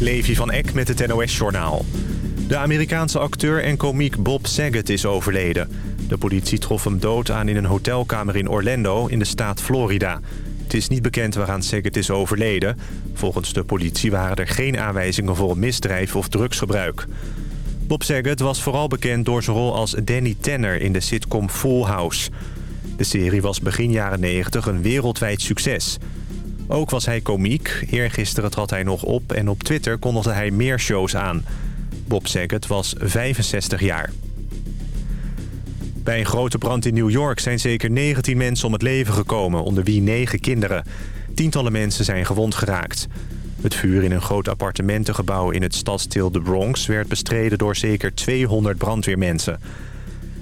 Levi van Eck met het NOS-journaal. De Amerikaanse acteur en komiek Bob Saget is overleden. De politie trof hem dood aan in een hotelkamer in Orlando in de staat Florida. Het is niet bekend waaraan Saget is overleden. Volgens de politie waren er geen aanwijzingen voor misdrijf of drugsgebruik. Bob Saget was vooral bekend door zijn rol als Danny Tanner in de sitcom Full House. De serie was begin jaren 90 een wereldwijd succes... Ook was hij komiek. Eergisteren trad hij nog op en op Twitter kondigde hij meer shows aan. Bob Saget was 65 jaar. Bij een grote brand in New York zijn zeker 19 mensen om het leven gekomen, onder wie 9 kinderen. Tientallen mensen zijn gewond geraakt. Het vuur in een groot appartementengebouw in het stadsdeel de Bronx... werd bestreden door zeker 200 brandweermensen.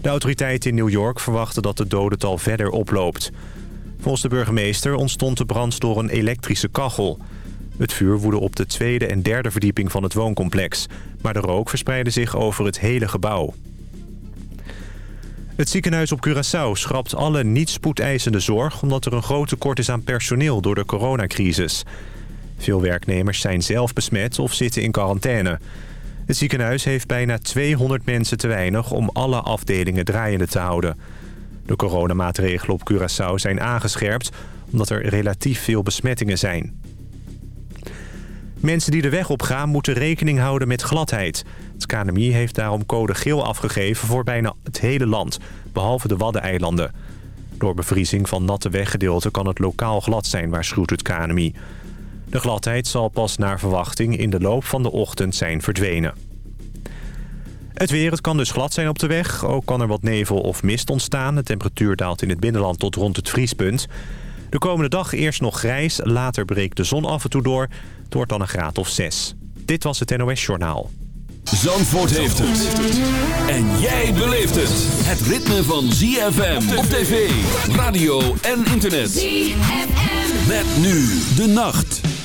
De autoriteiten in New York verwachten dat het dodental verder oploopt. Volgens de burgemeester ontstond de brand door een elektrische kachel. Het vuur woedde op de tweede en derde verdieping van het wooncomplex. Maar de rook verspreidde zich over het hele gebouw. Het ziekenhuis op Curaçao schrapt alle niet spoedeisende zorg... omdat er een groot tekort is aan personeel door de coronacrisis. Veel werknemers zijn zelf besmet of zitten in quarantaine. Het ziekenhuis heeft bijna 200 mensen te weinig om alle afdelingen draaiende te houden... De coronamaatregelen op Curaçao zijn aangescherpt omdat er relatief veel besmettingen zijn. Mensen die de weg op gaan moeten rekening houden met gladheid. Het KNMI heeft daarom code geel afgegeven voor bijna het hele land, behalve de Waddeneilanden. Door bevriezing van natte weggedeelten kan het lokaal glad zijn, waarschuwt het KNMI. De gladheid zal pas naar verwachting in de loop van de ochtend zijn verdwenen. Het weer, het kan dus glad zijn op de weg. Ook kan er wat nevel of mist ontstaan. De temperatuur daalt in het binnenland tot rond het vriespunt. De komende dag eerst nog grijs, later breekt de zon af en toe door. Het wordt dan een graad of 6. Dit was het NOS Journaal. Zandvoort heeft het. En jij beleeft het. Het ritme van ZFM op tv, radio en internet. ZFM. Met nu de nacht.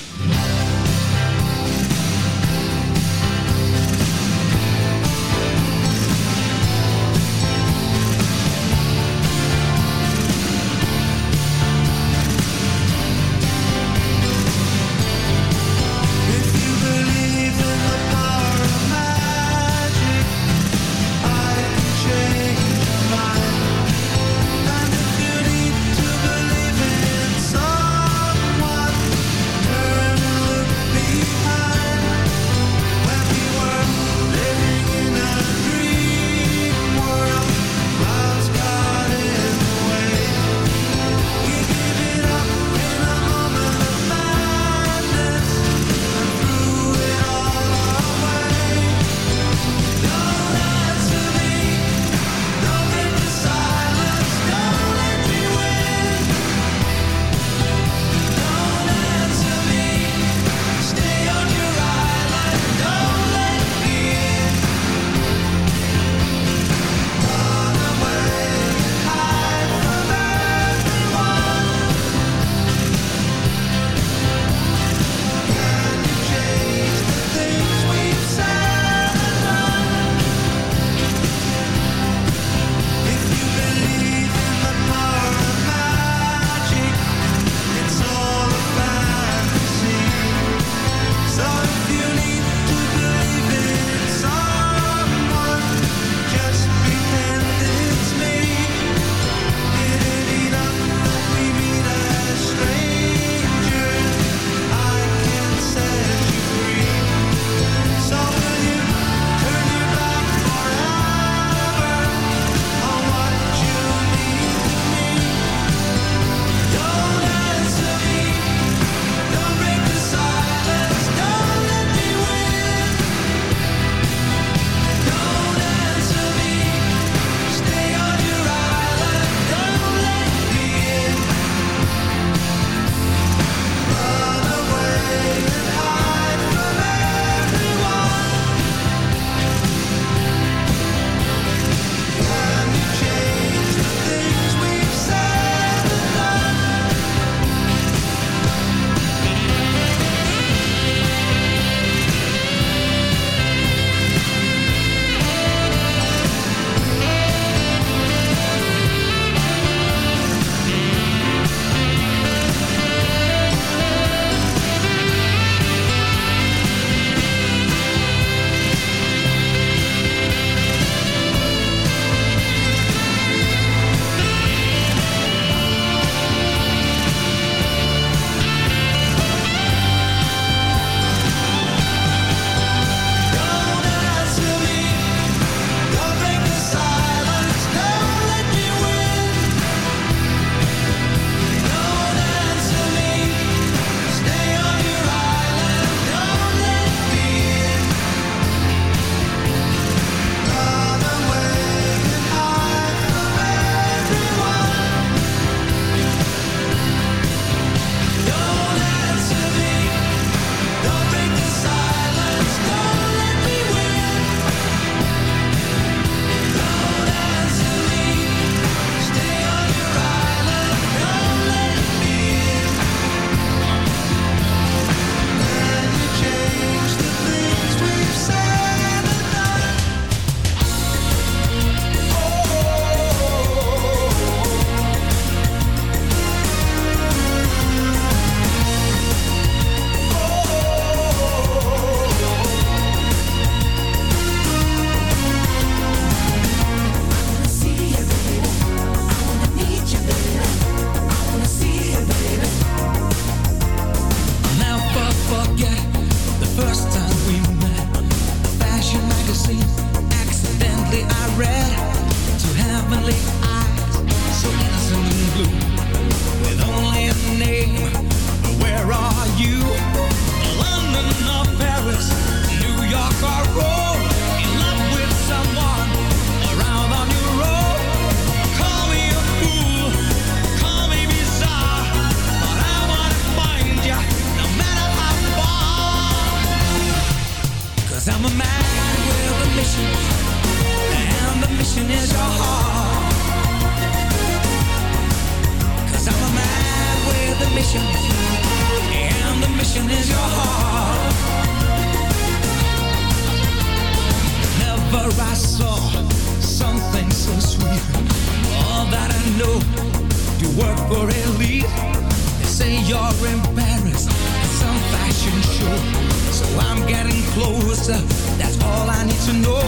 closer. That's all I need to know.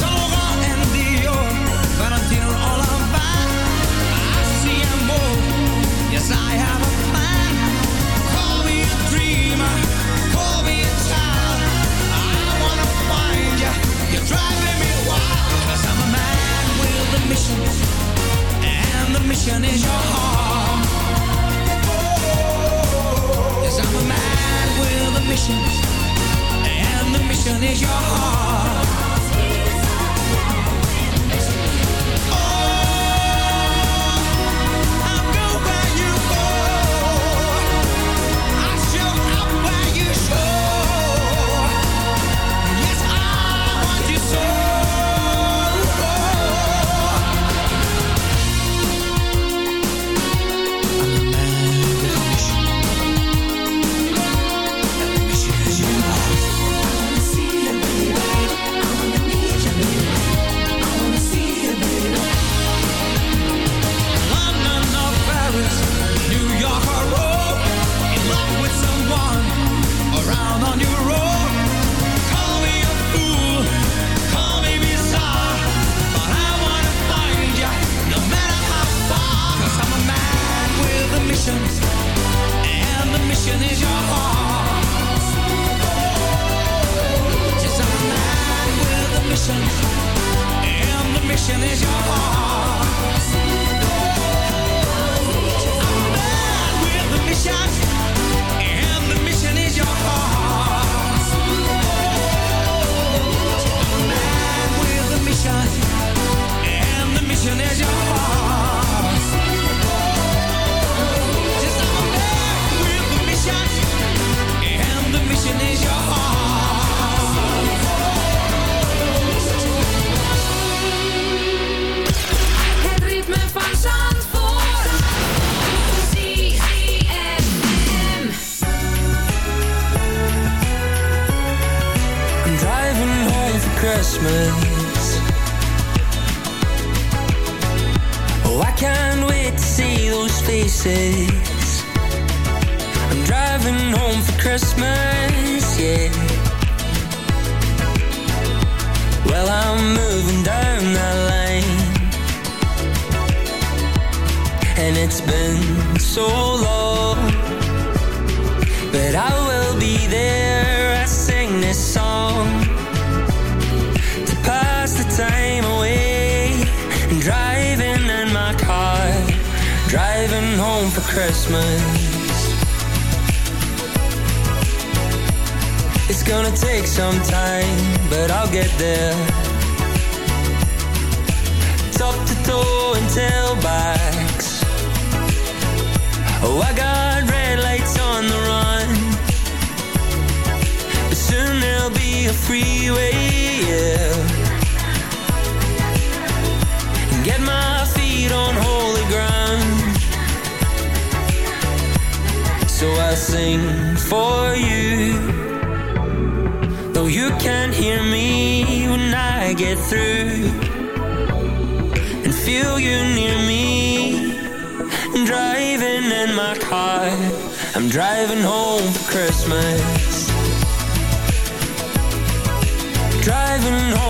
So Laurent and Dior, Valentino all about. I see a more. Yes, I have a plan. Call me a dreamer, call me a child. I wanna find you. You're driving me wild. i I'm a man with a mission, and the mission is your heart. Yes, I'm a man with a mission and the mission is your heart mission, and the mission is yours.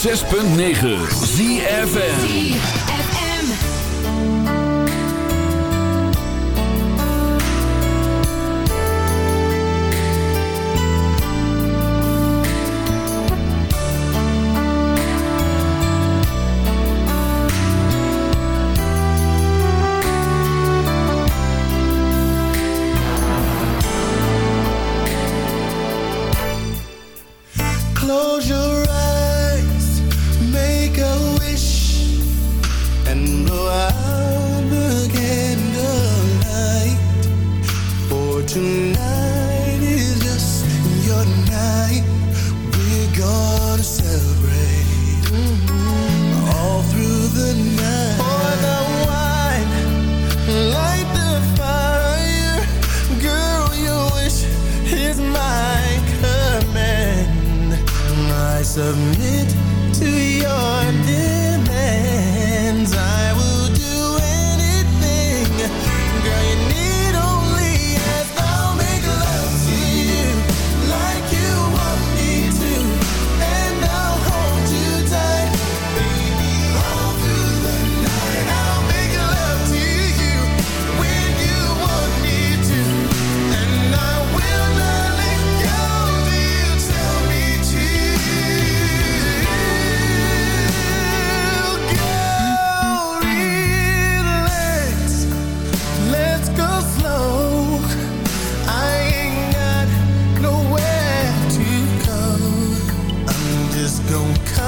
106.9 ZFN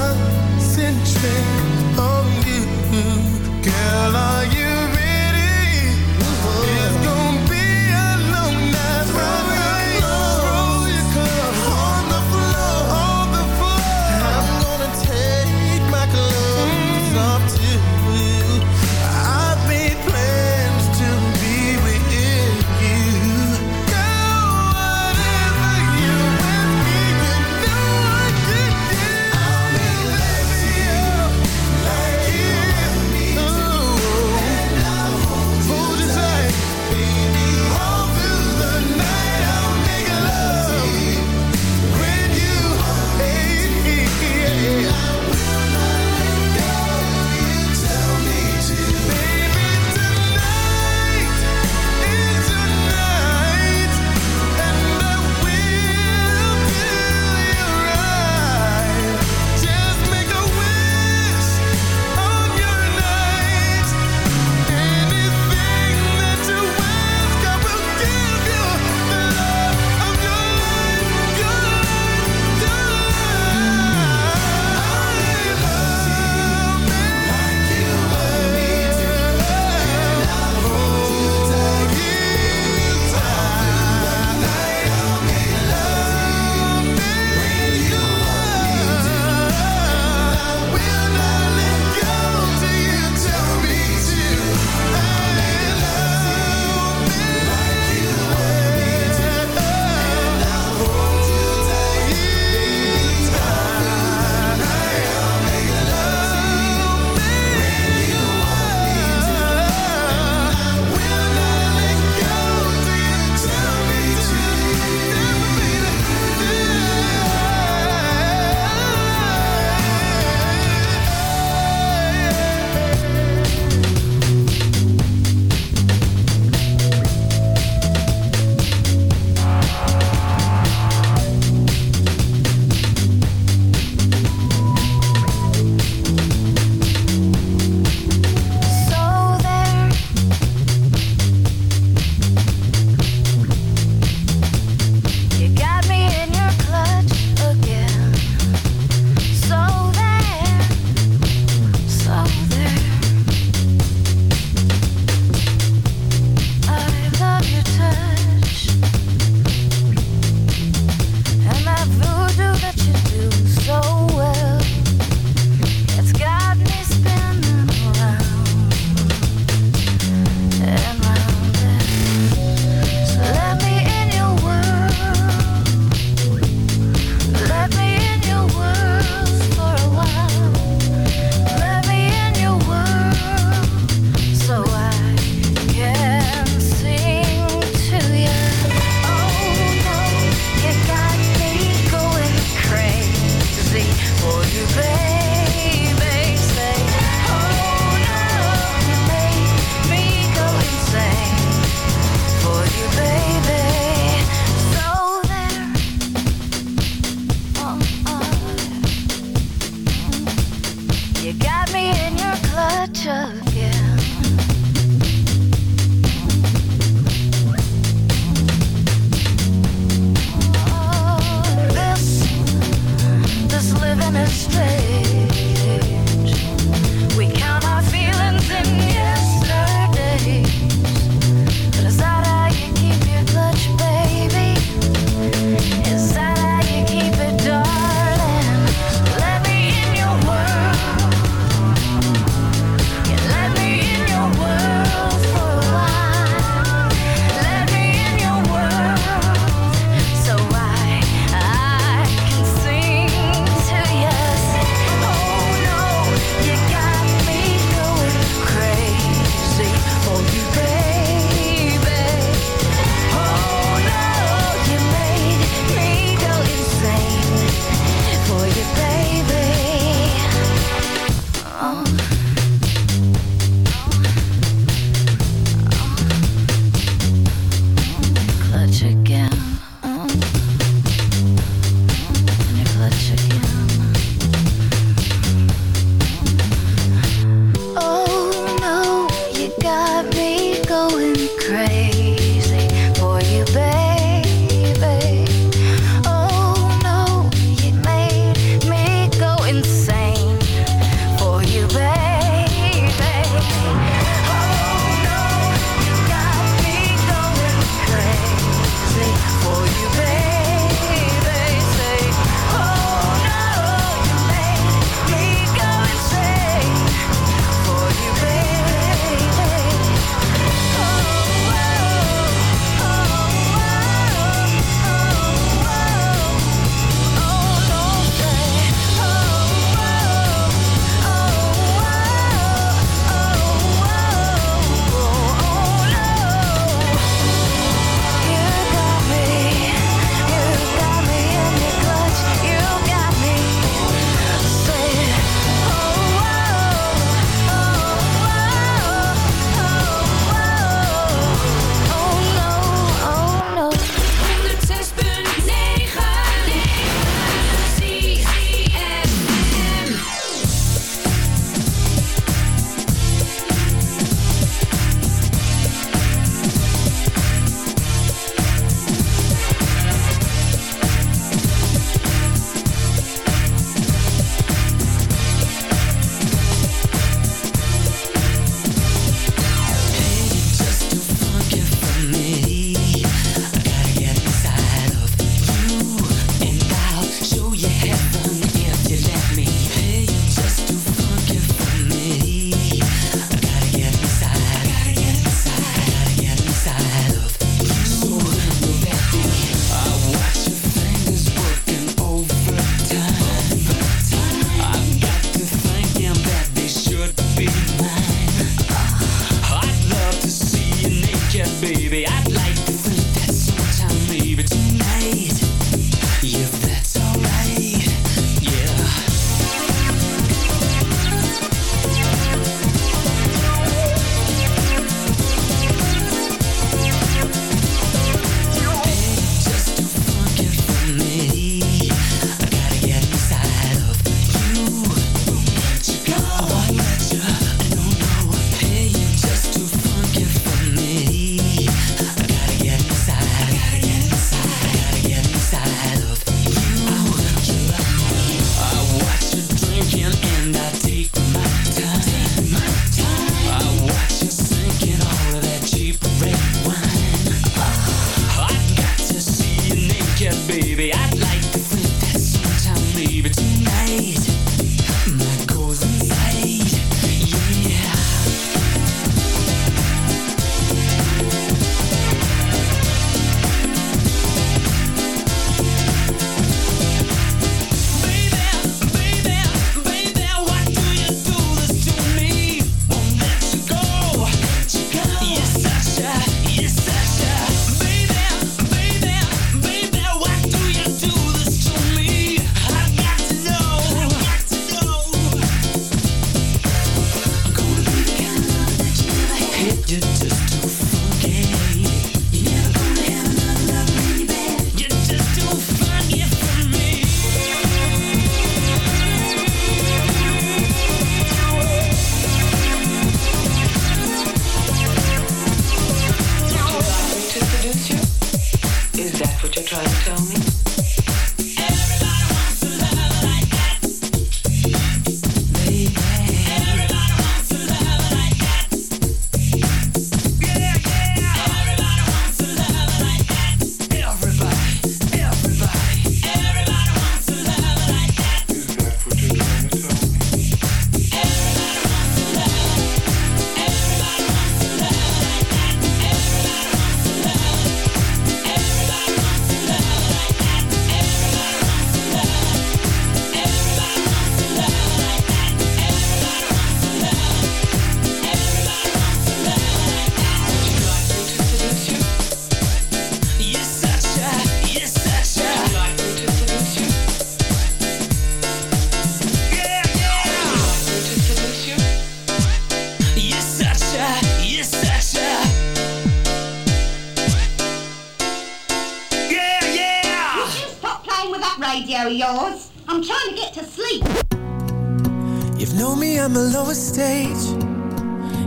concentrate on oh, you, girl. Are you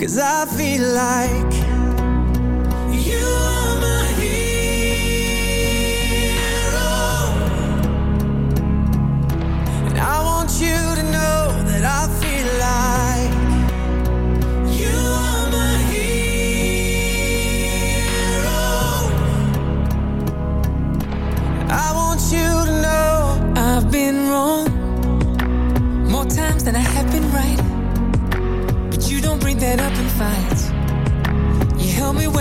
Cause I feel like you are my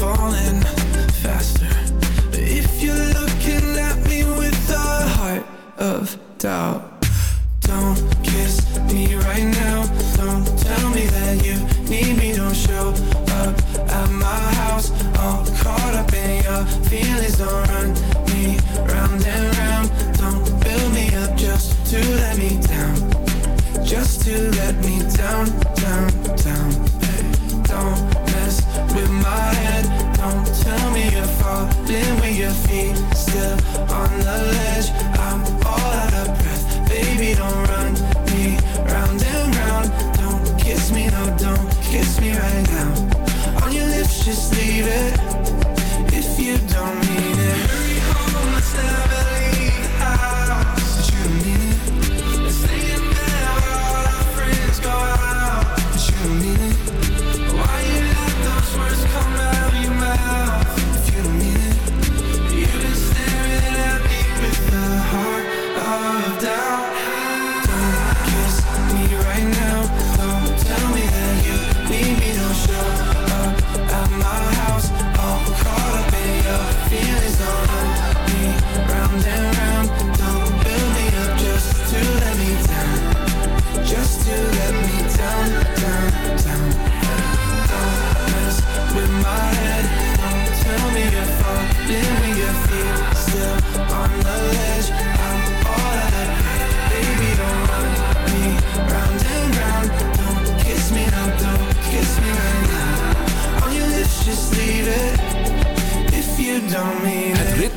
Falling faster. But if you're looking at me with a heart of doubt, don't kiss me right now. Don't tell me that you need me. Don't show up at my house. All caught up in your feelings. Don't Slipping with your feet still on the ledge. I'm all out of breath, baby don't run me round and round. Don't kiss me, no don't kiss me right now. On your lips just leave it. If you don't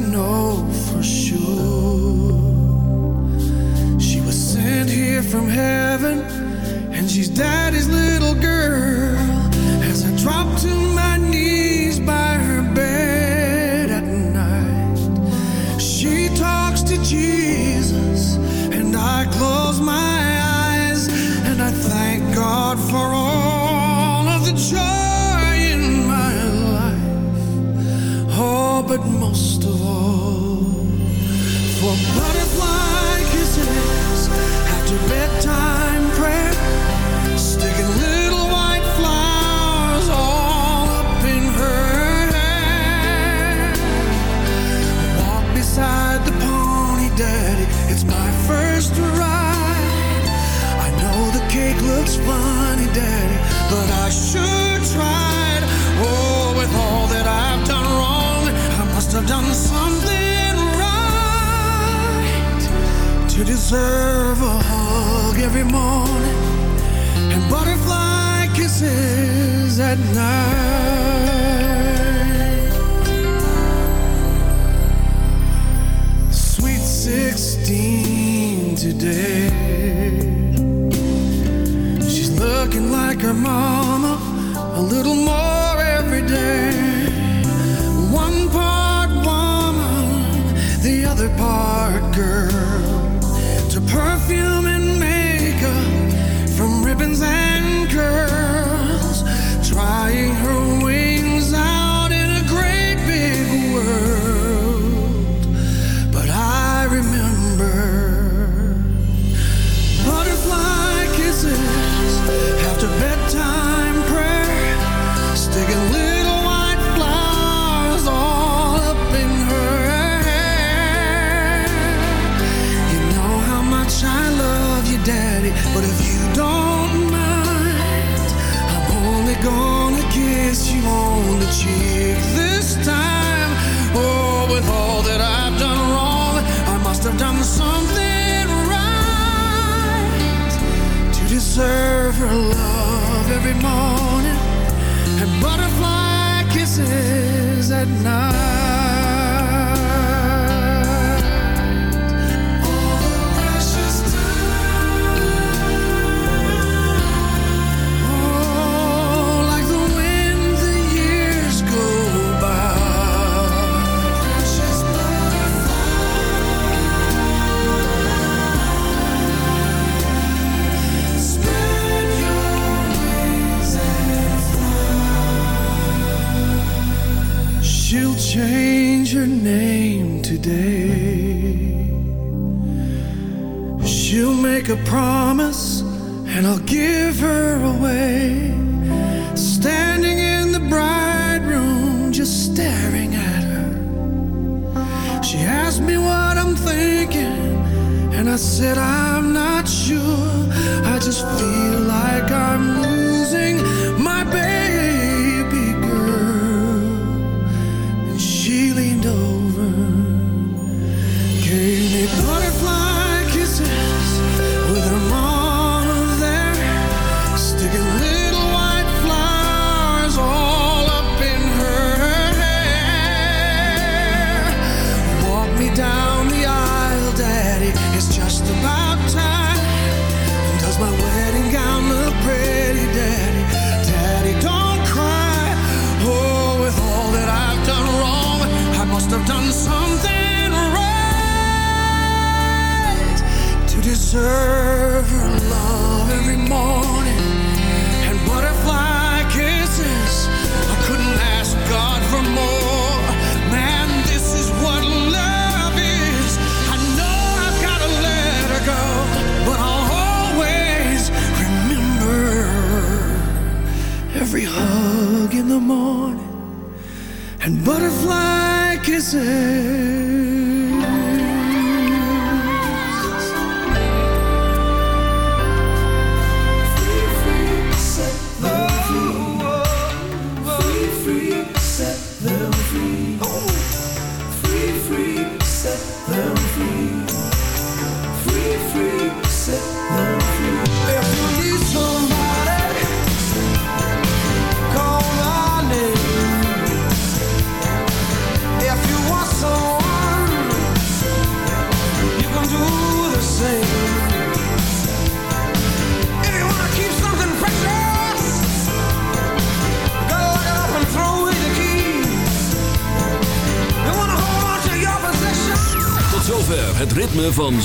know